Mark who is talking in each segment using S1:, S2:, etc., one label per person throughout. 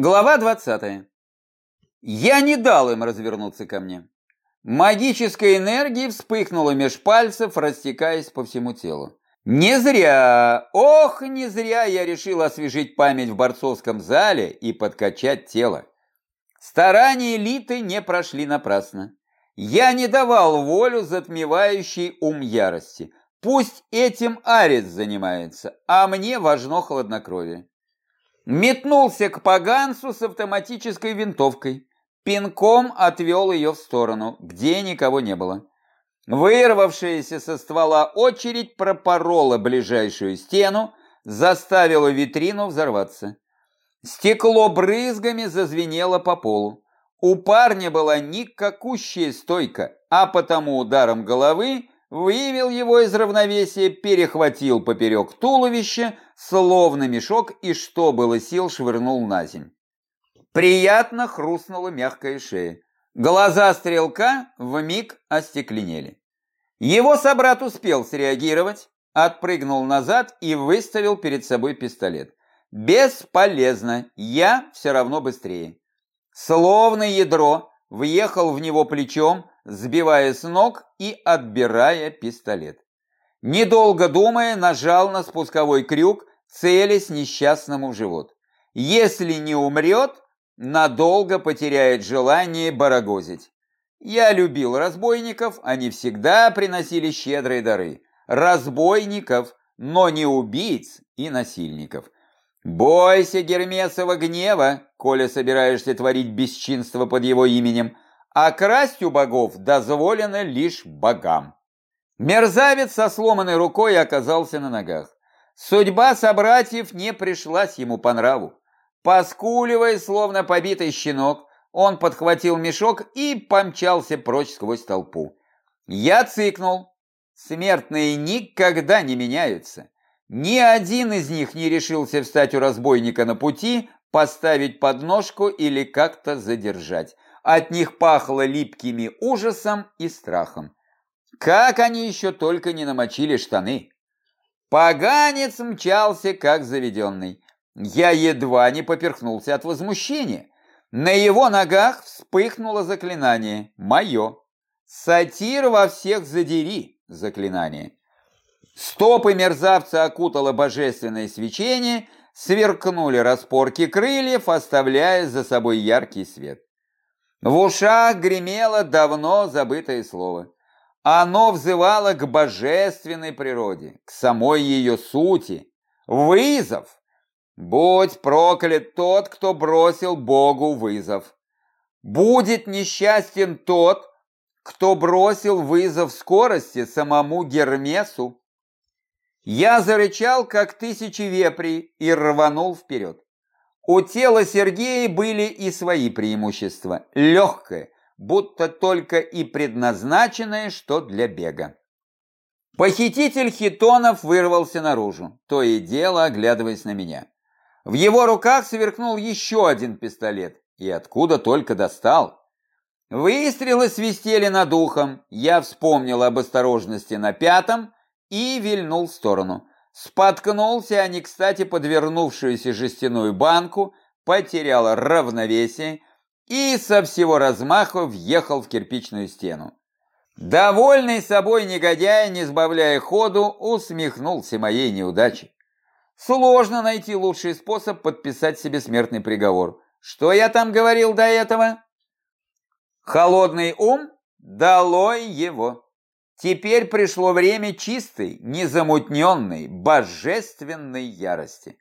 S1: Глава 20. Я не дал им развернуться ко мне. Магическая энергия вспыхнула меж пальцев, растекаясь по всему телу. Не зря, ох, не зря я решил освежить память в борцовском зале и подкачать тело. Старания элиты не прошли напрасно. Я не давал волю затмевающей ум ярости. Пусть этим Арис занимается, а мне важно хладнокровие. Метнулся к поганцу с автоматической винтовкой. Пинком отвел ее в сторону, где никого не было. Вырвавшаяся со ствола очередь пропорола ближайшую стену, заставила витрину взорваться. Стекло брызгами зазвенело по полу. У парня была никакущая стойка, а потому ударом головы вывел его из равновесия, перехватил поперек туловища, словно мешок, и что было сил швырнул на земь. Приятно хрустнула мягкая шея. Глаза стрелка вмиг остекленели. Его собрат успел среагировать, отпрыгнул назад и выставил перед собой пистолет. Бесполезно, я все равно быстрее. Словно ядро, въехал в него плечом, сбивая с ног и отбирая пистолет. Недолго думая, нажал на спусковой крюк, целясь несчастному в живот. Если не умрет, надолго потеряет желание барагозить. Я любил разбойников, они всегда приносили щедрые дары. Разбойников, но не убийц и насильников. Бойся Гермесова гнева, коли собираешься творить бесчинство под его именем, а красть у богов дозволено лишь богам. Мерзавец со сломанной рукой оказался на ногах. Судьба собратьев не пришлась ему по нраву. Поскуливая, словно побитый щенок, он подхватил мешок и помчался прочь сквозь толпу. Я цыкнул. Смертные никогда не меняются. Ни один из них не решился встать у разбойника на пути, поставить подножку или как-то задержать. От них пахло липкими ужасом и страхом. Как они еще только не намочили штаны. Поганец мчался, как заведенный. Я едва не поперхнулся от возмущения. На его ногах вспыхнуло заклинание. Мое. Сатир во всех задери. Заклинание. Стопы мерзавца окутало божественное свечение, сверкнули распорки крыльев, оставляя за собой яркий свет. В ушах гремело давно забытое слово. Оно взывало к божественной природе, к самой ее сути. Вызов! Будь проклят тот, кто бросил Богу вызов. Будет несчастен тот, кто бросил вызов скорости самому Гермесу. Я зарычал, как тысячи вепрей, и рванул вперед. У тела Сергея были и свои преимущества. Легкое, будто только и предназначенное, что для бега. Похититель хитонов вырвался наружу, то и дело оглядываясь на меня. В его руках сверкнул еще один пистолет, и откуда только достал. Выстрелы свистели над ухом, я вспомнил об осторожности на пятом и вильнул в сторону. Споткнулся о не кстати подвернувшуюся жестяную банку, потерял равновесие и со всего размаха въехал в кирпичную стену. Довольный собой негодяй, не сбавляя ходу, усмехнулся моей неудачей. Сложно найти лучший способ подписать себе смертный приговор. Что я там говорил до этого? Холодный ум? Долой его. Теперь пришло время чистой, незамутненной, божественной ярости.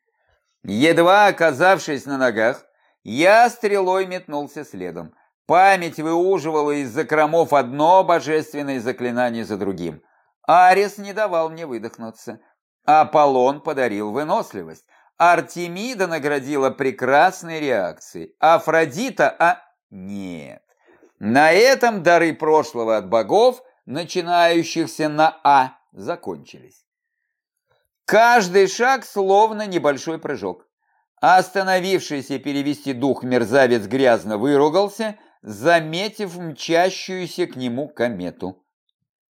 S1: Едва оказавшись на ногах, я стрелой метнулся следом. Память выуживала из закромов одно божественное заклинание за другим. Арес не давал мне выдохнуться. Аполлон подарил выносливость. Артемида наградила прекрасной реакцией. Афродита, а... Нет. На этом дары прошлого от богов, начинающихся на А, закончились. Каждый шаг словно небольшой прыжок. Остановившийся перевести дух мерзавец грязно выругался, заметив мчащуюся к нему комету.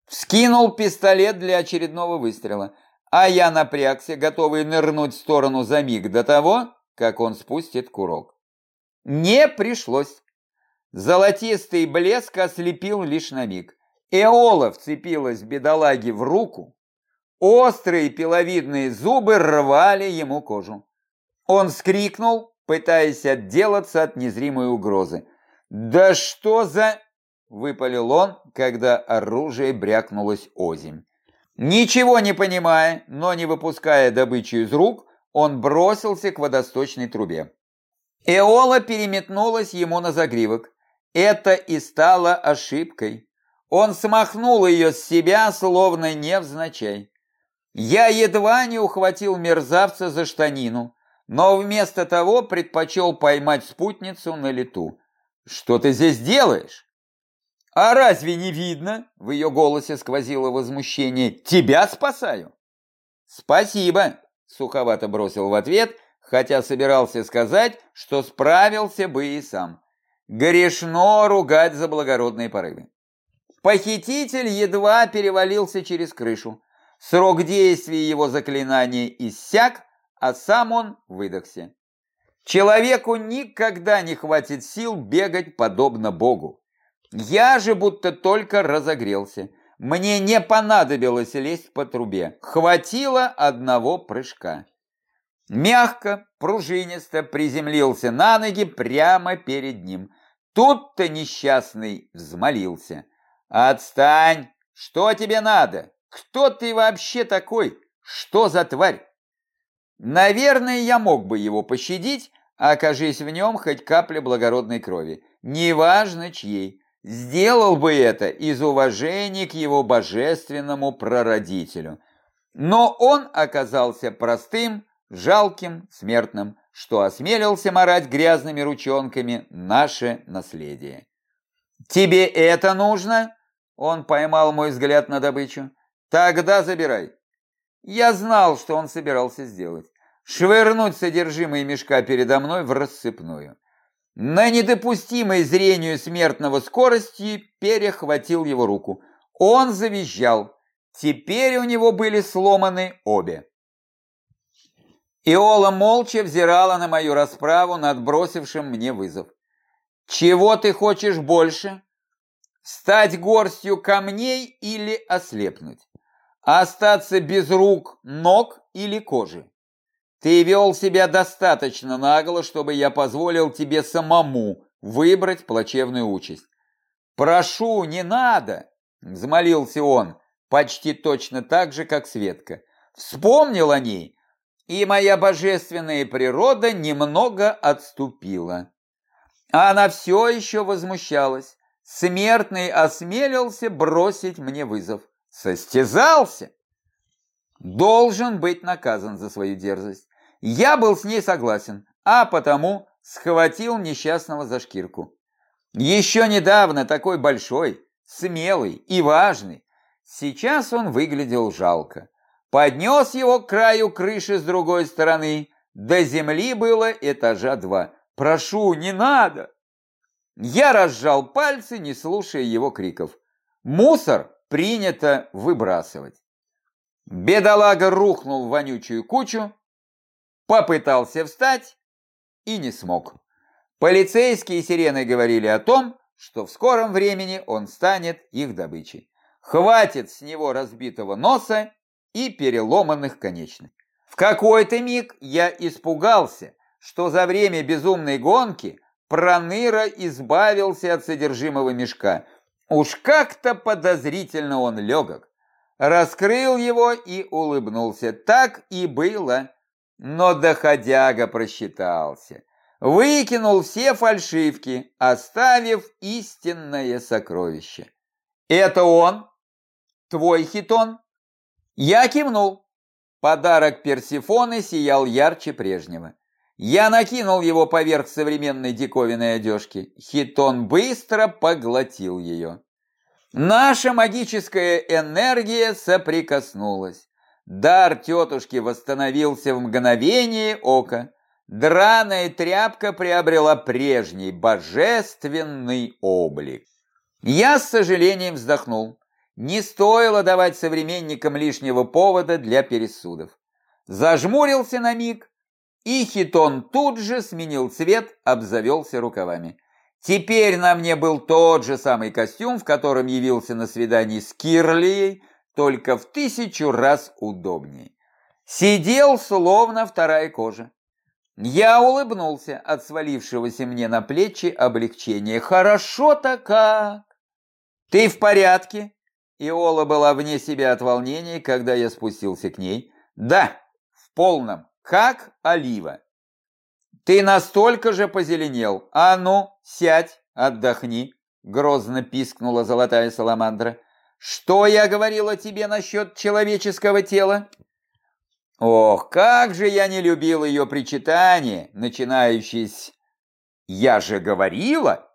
S1: Вскинул пистолет для очередного выстрела, а я напрягся, готовый нырнуть в сторону за миг до того, как он спустит курок. Не пришлось. Золотистый блеск ослепил лишь на миг. Эола вцепилась бедолаге в руку. Острые пиловидные зубы рвали ему кожу. Он скрикнул, пытаясь отделаться от незримой угрозы. «Да что за...» — выпалил он, когда оружие брякнулось озимь. Ничего не понимая, но не выпуская добычу из рук, он бросился к водосточной трубе. Эола переметнулась ему на загривок. Это и стало ошибкой. Он смахнул ее с себя, словно невзначай. Я едва не ухватил мерзавца за штанину, но вместо того предпочел поймать спутницу на лету. «Что ты здесь делаешь?» «А разве не видно?» — в ее голосе сквозило возмущение. «Тебя спасаю!» «Спасибо!» — суховато бросил в ответ, хотя собирался сказать, что справился бы и сам. Грешно ругать за благородные порывы. Похититель едва перевалился через крышу. Срок действия его заклинания иссяк, а сам он выдохся. Человеку никогда не хватит сил бегать подобно Богу. Я же будто только разогрелся. Мне не понадобилось лезть по трубе. Хватило одного прыжка. Мягко, пружинисто приземлился на ноги прямо перед ним. Тут-то несчастный взмолился. «Отстань! Что тебе надо? Кто ты вообще такой? Что за тварь?» Наверное, я мог бы его пощадить, окажись в нем хоть капля благородной крови. Неважно чьей. Сделал бы это из уважения к его божественному прародителю. Но он оказался простым, жалким, смертным, что осмелился марать грязными ручонками наше наследие. «Тебе это нужно?» Он поймал мой взгляд на добычу. «Тогда забирай». Я знал, что он собирался сделать. Швырнуть содержимое мешка передо мной в рассыпную. На недопустимой зрению смертного скорости перехватил его руку. Он завизжал. Теперь у него были сломаны обе. Иола молча взирала на мою расправу над бросившим мне вызов. «Чего ты хочешь больше? Стать горстью камней или ослепнуть? Остаться без рук, ног или кожи? Ты вел себя достаточно нагло, чтобы я позволил тебе самому выбрать плачевную участь. Прошу, не надо, взмолился он, почти точно так же, как Светка. Вспомнил о ней, и моя божественная природа немного отступила. А она все еще возмущалась. Смертный осмелился бросить мне вызов. Состязался. Должен быть наказан за свою дерзость. Я был с ней согласен, а потому схватил несчастного за шкирку. Еще недавно такой большой, смелый и важный. Сейчас он выглядел жалко. Поднес его к краю крыши с другой стороны. До земли было этажа два. «Прошу, не надо!» Я разжал пальцы, не слушая его криков. Мусор принято выбрасывать. Бедолага рухнул в вонючую кучу, попытался встать и не смог. Полицейские сирены говорили о том, что в скором времени он станет их добычей. Хватит с него разбитого носа и переломанных конечностей. В какой-то миг я испугался, что за время безумной гонки Проныра избавился от содержимого мешка. Уж как-то подозрительно он легок. Раскрыл его и улыбнулся. Так и было. Но доходяга просчитался. Выкинул все фальшивки, оставив истинное сокровище. «Это он? Твой хитон?» Я кивнул. Подарок Персифоны сиял ярче прежнего. Я накинул его поверх современной диковинной одежки. Хитон быстро поглотил ее. Наша магическая энергия соприкоснулась. Дар тетушки восстановился в мгновение ока. Драная тряпка приобрела прежний божественный облик. Я с сожалением вздохнул. Не стоило давать современникам лишнего повода для пересудов. Зажмурился на миг и хитон тут же сменил цвет, обзавелся рукавами. Теперь на мне был тот же самый костюм, в котором явился на свидании с Кирлией, только в тысячу раз удобнее. Сидел словно вторая кожа. Я улыбнулся от свалившегося мне на плечи облегчения. Хорошо-то как! Ты в порядке? Иола была вне себя от волнения, когда я спустился к ней. Да, в полном, как олива. Ты настолько же позеленел. А ну, сядь, отдохни, грозно пискнула золотая саламандра. Что я говорила тебе насчет человеческого тела? Ох, как же я не любил ее причитание, начинающееся «Я же говорила!»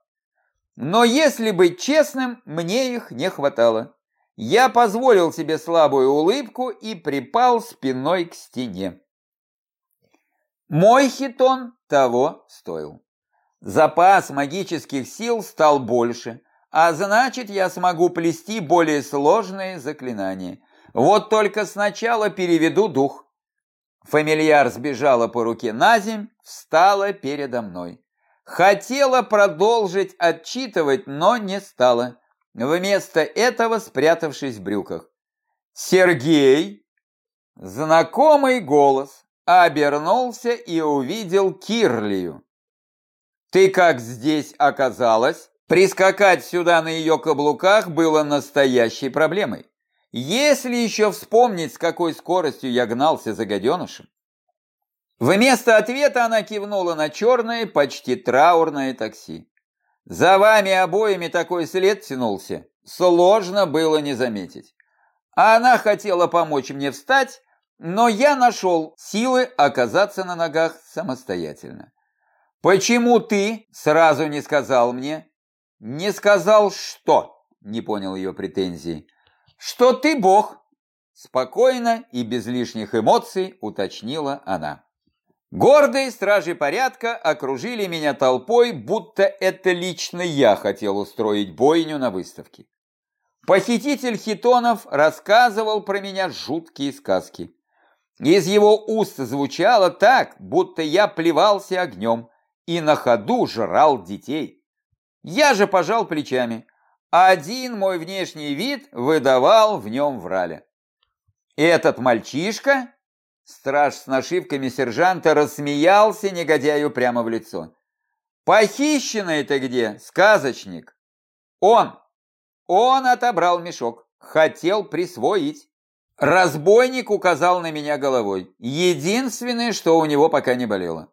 S1: Но если быть честным, мне их не хватало. Я позволил себе слабую улыбку и припал спиной к стене. Мой хитон того стоил. Запас магических сил стал больше, а значит, я смогу плести более сложные заклинания. Вот только сначала переведу дух. Фамильяр сбежала по руке на земь, встала передо мной. Хотела продолжить отчитывать, но не стала. Вместо этого спрятавшись в брюках. «Сергей!» Знакомый голос обернулся и увидел Кирлию. «Ты как здесь оказалась?» Прискакать сюда на ее каблуках было настоящей проблемой. Если еще вспомнить, с какой скоростью я гнался за гаденышем. Вместо ответа она кивнула на черное, почти траурное такси. За вами обоими такой след тянулся, сложно было не заметить. А она хотела помочь мне встать, но я нашел силы оказаться на ногах самостоятельно. «Почему ты сразу не сказал мне?» «Не сказал что?» – не понял ее претензий что ты бог, спокойно и без лишних эмоций уточнила она. Гордые стражи порядка окружили меня толпой, будто это лично я хотел устроить бойню на выставке. Похититель хитонов рассказывал про меня жуткие сказки. Из его уст звучало так, будто я плевался огнем и на ходу жрал детей. Я же пожал плечами. Один мой внешний вид выдавал в нем враля. Этот мальчишка, страж с нашивками сержанта, рассмеялся негодяю прямо в лицо. Похищенный-то где, сказочник? Он, он отобрал мешок, хотел присвоить. Разбойник указал на меня головой. Единственное, что у него пока не болело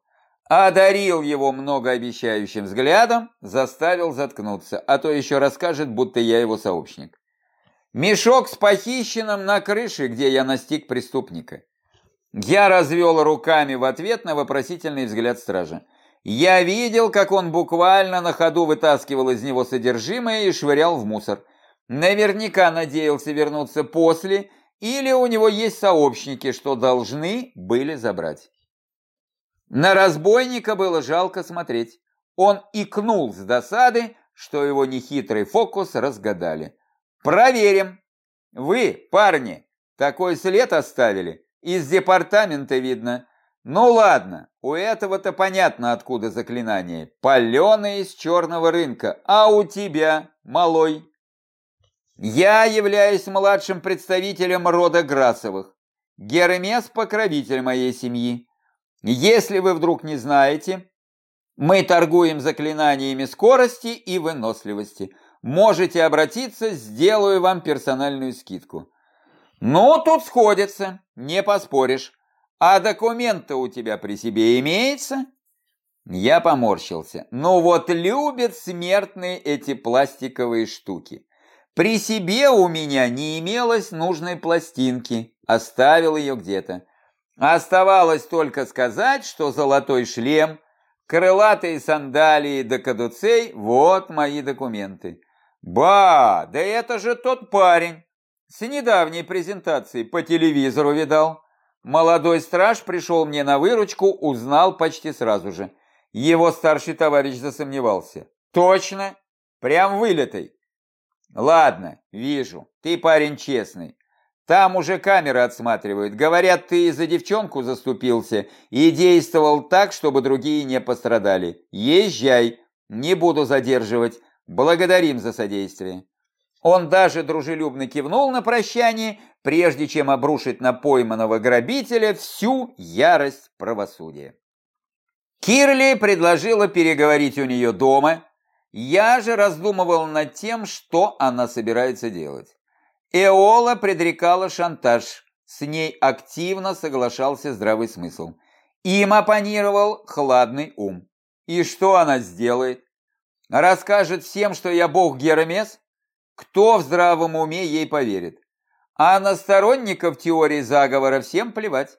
S1: одарил его многообещающим взглядом, заставил заткнуться, а то еще расскажет, будто я его сообщник. Мешок с похищенным на крыше, где я настиг преступника. Я развел руками в ответ на вопросительный взгляд стража. Я видел, как он буквально на ходу вытаскивал из него содержимое и швырял в мусор. Наверняка надеялся вернуться после, или у него есть сообщники, что должны были забрать. На разбойника было жалко смотреть. Он икнул с досады, что его нехитрый фокус разгадали. «Проверим. Вы, парни, такой след оставили? Из департамента видно. Ну ладно, у этого-то понятно, откуда заклинание. Паленое из черного рынка. А у тебя, малой?» «Я являюсь младшим представителем рода Грасовых. Гермес – покровитель моей семьи. Если вы вдруг не знаете, мы торгуем заклинаниями скорости и выносливости. Можете обратиться, сделаю вам персональную скидку. Ну, тут сходится, не поспоришь. А документы у тебя при себе имеется? Я поморщился. Ну вот любят смертные эти пластиковые штуки. При себе у меня не имелось нужной пластинки. Оставил ее где-то. Оставалось только сказать, что золотой шлем, крылатые сандалии до кадуцей – вот мои документы. Ба, да это же тот парень. С недавней презентации по телевизору видал. Молодой страж пришел мне на выручку, узнал почти сразу же. Его старший товарищ засомневался. Точно? Прям вылитый. Ладно, вижу, ты парень честный. Там уже камеры отсматривают. Говорят, ты за девчонку заступился и действовал так, чтобы другие не пострадали. Езжай, не буду задерживать. Благодарим за содействие. Он даже дружелюбно кивнул на прощание, прежде чем обрушить на пойманного грабителя всю ярость правосудия. Кирли предложила переговорить у нее дома. Я же раздумывал над тем, что она собирается делать. Эола предрекала шантаж, с ней активно соглашался здравый смысл. Им оппонировал хладный ум. И что она сделает? Расскажет всем, что я бог Герамес? Кто в здравом уме ей поверит? А на сторонников теории заговора всем плевать.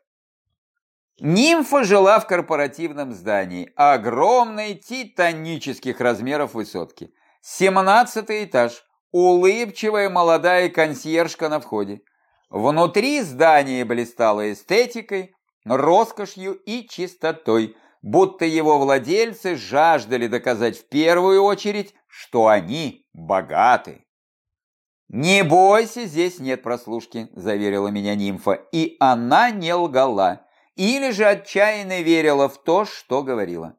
S1: Нимфа жила в корпоративном здании, огромной титанических размеров высотки. Семнадцатый этаж, улыбчивая молодая консьержка на входе. Внутри здание блистало эстетикой, роскошью и чистотой, будто его владельцы жаждали доказать в первую очередь, что они богаты. «Не бойся, здесь нет прослушки», – заверила меня нимфа, и она не лгала, или же отчаянно верила в то, что говорила.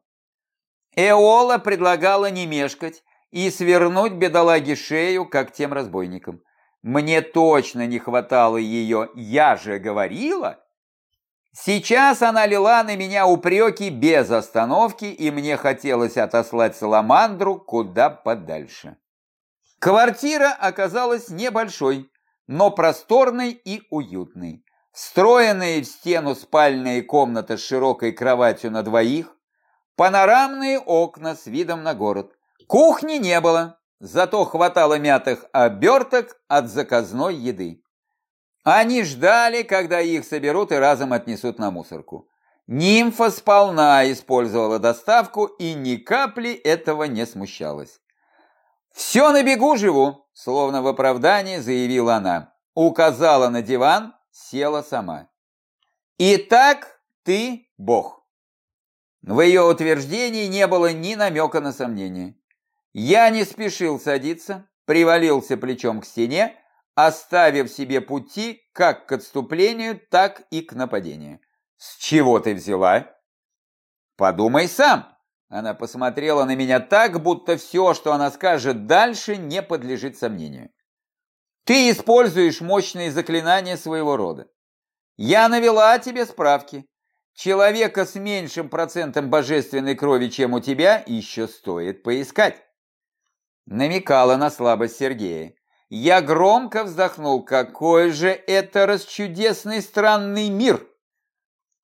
S1: Эола предлагала не мешкать, и свернуть бедолаге шею, как тем разбойникам. Мне точно не хватало ее «я же говорила». Сейчас она лила на меня упреки без остановки, и мне хотелось отослать Саламандру куда подальше. Квартира оказалась небольшой, но просторной и уютной. Встроенные в стену спальные комнаты с широкой кроватью на двоих, панорамные окна с видом на город – Кухни не было, зато хватало мятых оберток от заказной еды. Они ждали, когда их соберут и разом отнесут на мусорку. Нимфа сполна использовала доставку и ни капли этого не смущалась. «Все на бегу живу», словно в оправдании заявила она. Указала на диван, села сама. «Итак, ты Бог». В ее утверждении не было ни намека на сомнение. Я не спешил садиться, привалился плечом к стене, оставив себе пути как к отступлению, так и к нападению. «С чего ты взяла?» «Подумай сам!» Она посмотрела на меня так, будто все, что она скажет дальше, не подлежит сомнению. «Ты используешь мощные заклинания своего рода. Я навела тебе справки. Человека с меньшим процентом божественной крови, чем у тебя, еще стоит поискать намекала на слабость Сергея. Я громко вздохнул. Какой же это расчудесный странный мир!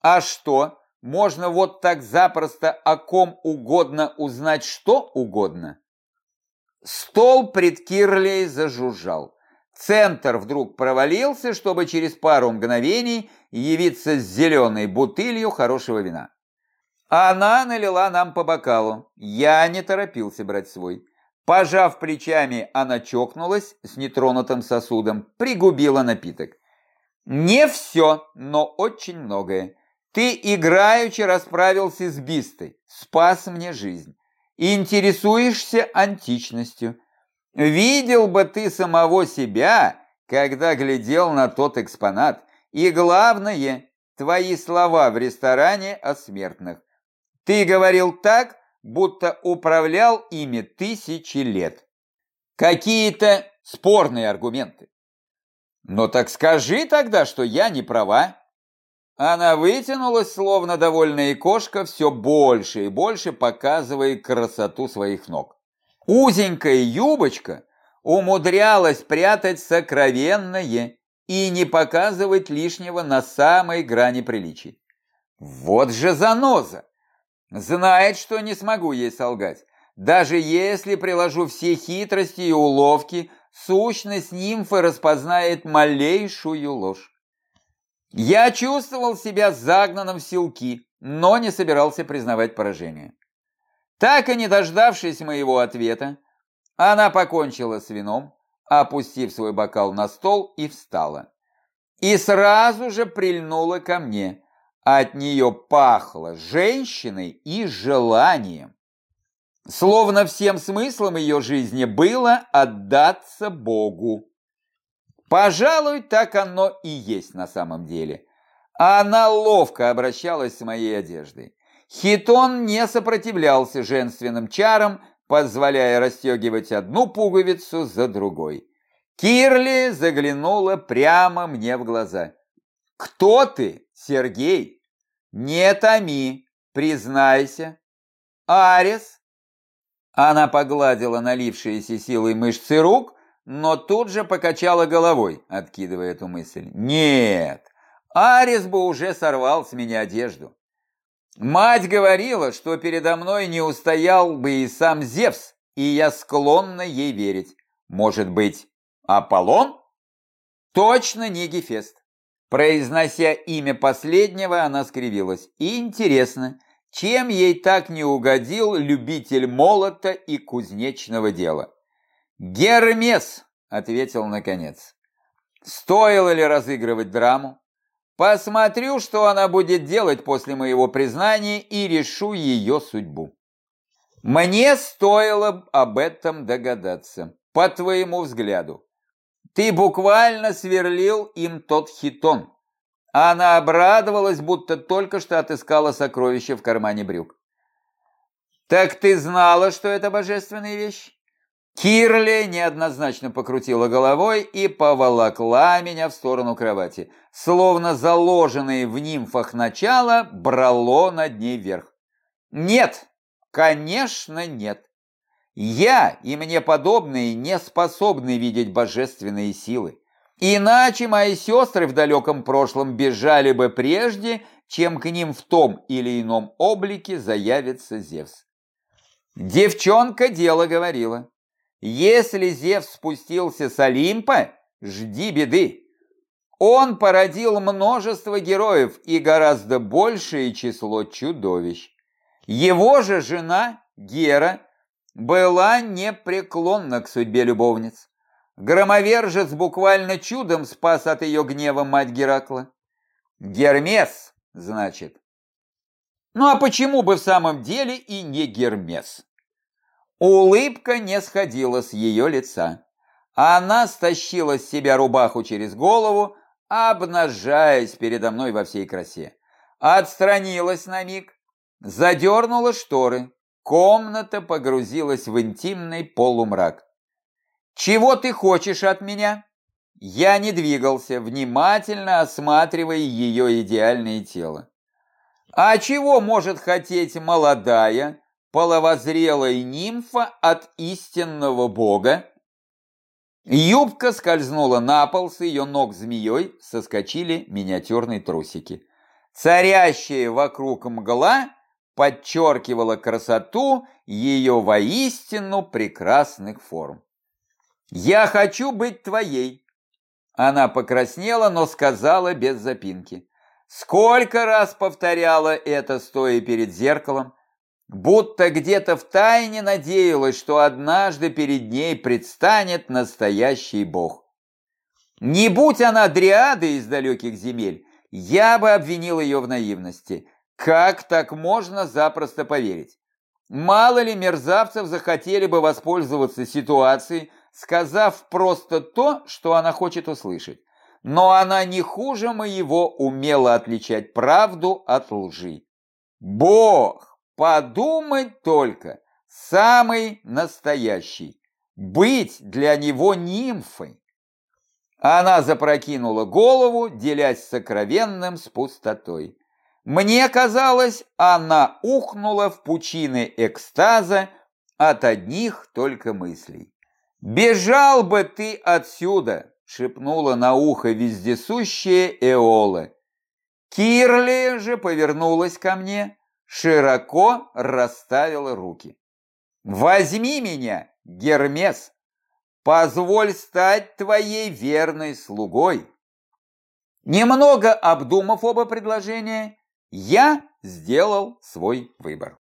S1: А что, можно вот так запросто о ком угодно узнать что угодно? Стол пред Кирлей зажужжал. Центр вдруг провалился, чтобы через пару мгновений явиться с зеленой бутылью хорошего вина. Она налила нам по бокалу. Я не торопился брать свой. Пожав плечами, она чокнулась с нетронутым сосудом, пригубила напиток. «Не все, но очень многое. Ты играючи расправился с Бистой, спас мне жизнь. Интересуешься античностью. Видел бы ты самого себя, когда глядел на тот экспонат. И главное, твои слова в ресторане о смертных. Ты говорил так, будто управлял ими тысячи лет. Какие-то спорные аргументы. Но так скажи тогда, что я не права. Она вытянулась, словно довольная кошка, все больше и больше показывая красоту своих ног. Узенькая юбочка умудрялась прятать сокровенное и не показывать лишнего на самой грани приличий. Вот же заноза! Знает, что не смогу ей солгать. Даже если приложу все хитрости и уловки, сущность нимфы распознает малейшую ложь. Я чувствовал себя загнанным в силки, но не собирался признавать поражение. Так и не дождавшись моего ответа, она покончила с вином, опустив свой бокал на стол и встала. И сразу же прильнула ко мне – от нее пахло женщиной и желанием. Словно всем смыслом ее жизни было отдаться Богу. Пожалуй, так оно и есть на самом деле. Она ловко обращалась с моей одеждой. Хитон не сопротивлялся женственным чарам, позволяя расстегивать одну пуговицу за другой. Кирли заглянула прямо мне в глаза. «Кто ты, Сергей? Не томи, признайся. Арес?» Она погладила налившиеся силой мышцы рук, но тут же покачала головой, откидывая эту мысль. «Нет, Арес бы уже сорвал с меня одежду. Мать говорила, что передо мной не устоял бы и сам Зевс, и я склонна ей верить. Может быть, Аполлон? Точно не Гефест. Произнося имя последнего, она скривилась. Интересно, чем ей так не угодил любитель молота и кузнечного дела? Гермес, ответил наконец. Стоило ли разыгрывать драму? Посмотрю, что она будет делать после моего признания и решу ее судьбу. Мне стоило об этом догадаться, по твоему взгляду. Ты буквально сверлил им тот хитон. Она обрадовалась, будто только что отыскала сокровище в кармане брюк. «Так ты знала, что это божественная вещь?» Кирли неоднозначно покрутила головой и поволокла меня в сторону кровати, словно заложенное в нимфах начало брало над ней вверх. Нет, конечно нет. Я и мне подобные не способны видеть божественные силы. Иначе мои сестры в далеком прошлом бежали бы прежде, чем к ним в том или ином облике заявится Зевс. Девчонка дело говорила. Если Зевс спустился с Олимпа, жди беды. Он породил множество героев и гораздо большее число чудовищ. Его же жена, Гера, была непреклонна к судьбе любовниц. Громовержец буквально чудом спас от ее гнева мать Геракла. Гермес, значит. Ну а почему бы в самом деле и не Гермес? Улыбка не сходила с ее лица. Она стащила с себя рубаху через голову, обнажаясь передо мной во всей красе. Отстранилась на миг, задернула шторы. Комната погрузилась в интимный полумрак. «Чего ты хочешь от меня?» Я не двигался, внимательно осматривая ее идеальное тело. А чего может хотеть молодая, половозрелая нимфа от истинного бога. Юбка скользнула на пол, с ее ног змеей соскочили миниатюрные трусики. Царящая вокруг мгла подчеркивала красоту ее воистину прекрасных форм. «Я хочу быть твоей!» Она покраснела, но сказала без запинки. Сколько раз повторяла это, стоя перед зеркалом, будто где-то в тайне надеялась, что однажды перед ней предстанет настоящий бог. Не будь она дриадой из далеких земель, я бы обвинил ее в наивности. Как так можно запросто поверить? Мало ли мерзавцев захотели бы воспользоваться ситуацией, сказав просто то, что она хочет услышать. Но она не хуже моего умела отличать правду от лжи. Бог! Подумать только, самый настоящий. Быть для него нимфой. Она запрокинула голову, делясь сокровенным с пустотой. Мне казалось, она ухнула в пучины экстаза от одних только мыслей. «Бежал бы ты отсюда!» — шепнула на ухо вездесущая Эола. Кирли же повернулась ко мне широко расставила руки. «Возьми меня, Гермес, позволь стать твоей верной слугой». Немного обдумав оба предложения, я сделал свой выбор.